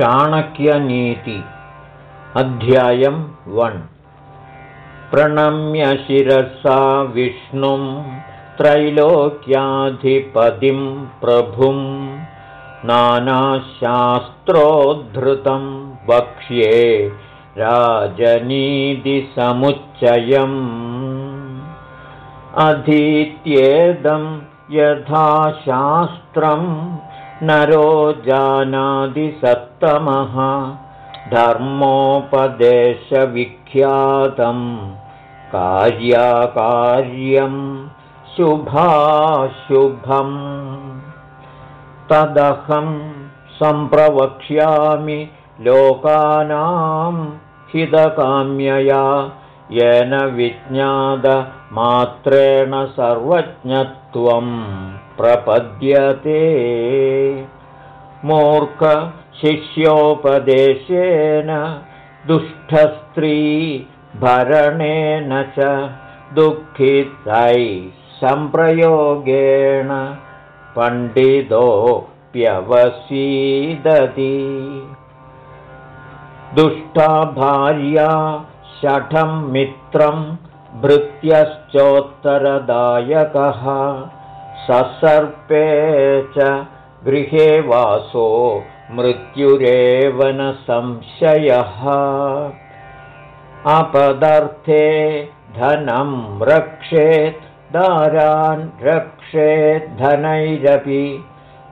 चाणक्यनीति। अध्यायं वन्। प्रणम्य शिरसा विष्णुं त्रैलोक्याधिपतिं प्रभुं नानाशास्त्रोद्धृतं वक्ष्ये राजनीतिसमुच्चयम्। अधीत्येदं यथा शास्त्रं नरो जानादिसत्तमः धर्मोपदेशविख्यातं कार्याकार्यं शुभाशुभम् तदहं सम्प्रवक्ष्यामि लोकानां हितकाम्यया येन विज्ञातमात्रेण सर्वज्ञत्वं प्रपद्यते। मूर्खशिष्योपदेशेन दुष्टस्त्रीभरणेन च दुःखितैः सम्प्रयोगेण पण्डितोऽप्यवसीदति। दुष्टा भार्या शठं मित्रं भृत्यश्चोत्तरदायकः। ससर्पे च गृहे वासो मृत्युरेव न संशयः। अपदर्थे धनं रक्षेत् दारान् रक्षेत् धनैरपि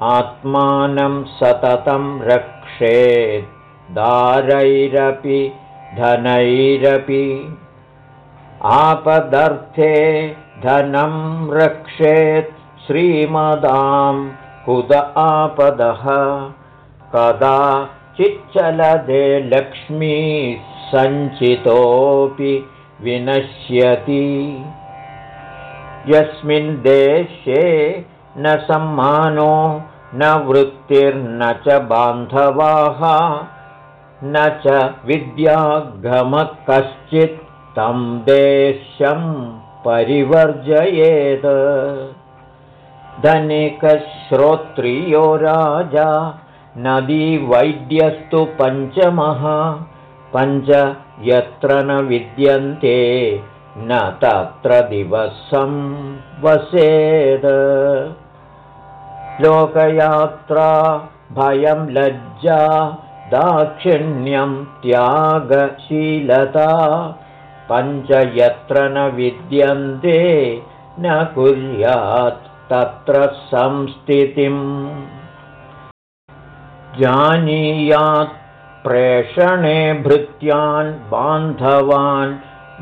आत्मानं सततं रक्षेत् दारैरपि धनैरपि आपदर्थे धनं रक्षेत् श्रीमदां कुद आपदः। कदा चिच्चलदे लक्ष्मी सञ्चितोऽपि विनश्यति। यस्मिन् देशे न सम्मानो न वृत्तिर्न च बान्धवाः न च विद्यागमः कश्चित् तं देशं परिवर्जयेत्। धनिकश्रोत्रियो राजा नदीवैद्यस्तु पञ्चमः पञ्च यत्र न विद्यन्ते न तत्र दिवसं वसेत्। लोकयात्रा भयं लज्जा दाक्षिण्यं त्यागशीलता पञ्च यत्र न विद्यन्ते न कुर्यात् तत्र संस्थितिम्। जानीयात् प्रेषणे भृत्यान् बान्धवान्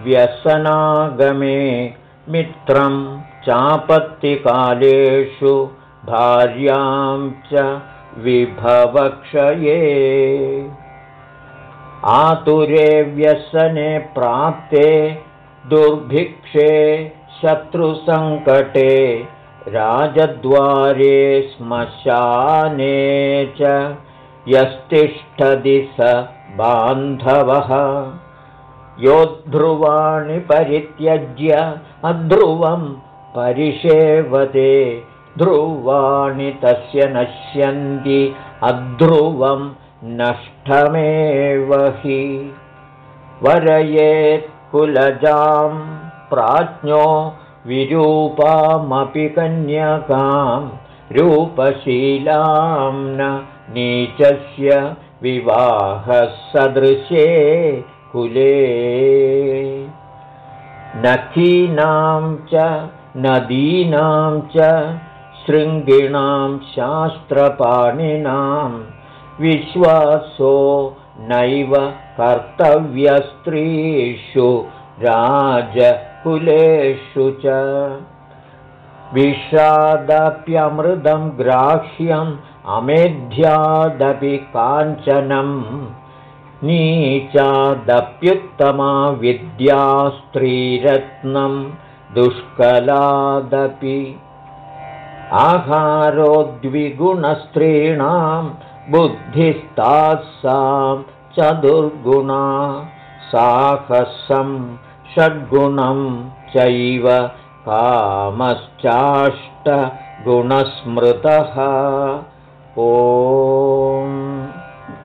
व्यसनागमे मित्रं चापत्तिकालेषु भार्यां च विभवक्षये। आतुरे व्यसने प्राप्ते दुर्भिक्षे शत्रुसङ्कटे राजद्वारे श्मशाने च यस्तिष्ठति स बान्धवः। योद्ध्रुवाणि परित्यज्य अध्रुवं परिषेवते ध्रुवाणि तस्य नश्यन्ति अध्रुवं नष्टमेव हि। वरयेत् कुलजां प्राज्ञो विरूपामपि कन्यकां रूपशीलां न नीचस्य विवाहसदृशे कुले। नखीनां च नदीनां च शृङ्गिणां शास्त्रपाणिनां विश्वासो नैव कर्तव्यस्त्रीषु राजकुलेषु च। विषादप्यमृदं ग्राह्यम् अमेध्यादपि काञ्चनं नीचादप्युत्तमा विद्या स्त्रीरत्नं दुष्कलादपि आहारोद्विगुणस्त्रीणां बुद्धिस्तासां चतुर्गुणा साहसं षड्गुणं चैव कामश्चाष्टगुणस्मृतः। ओ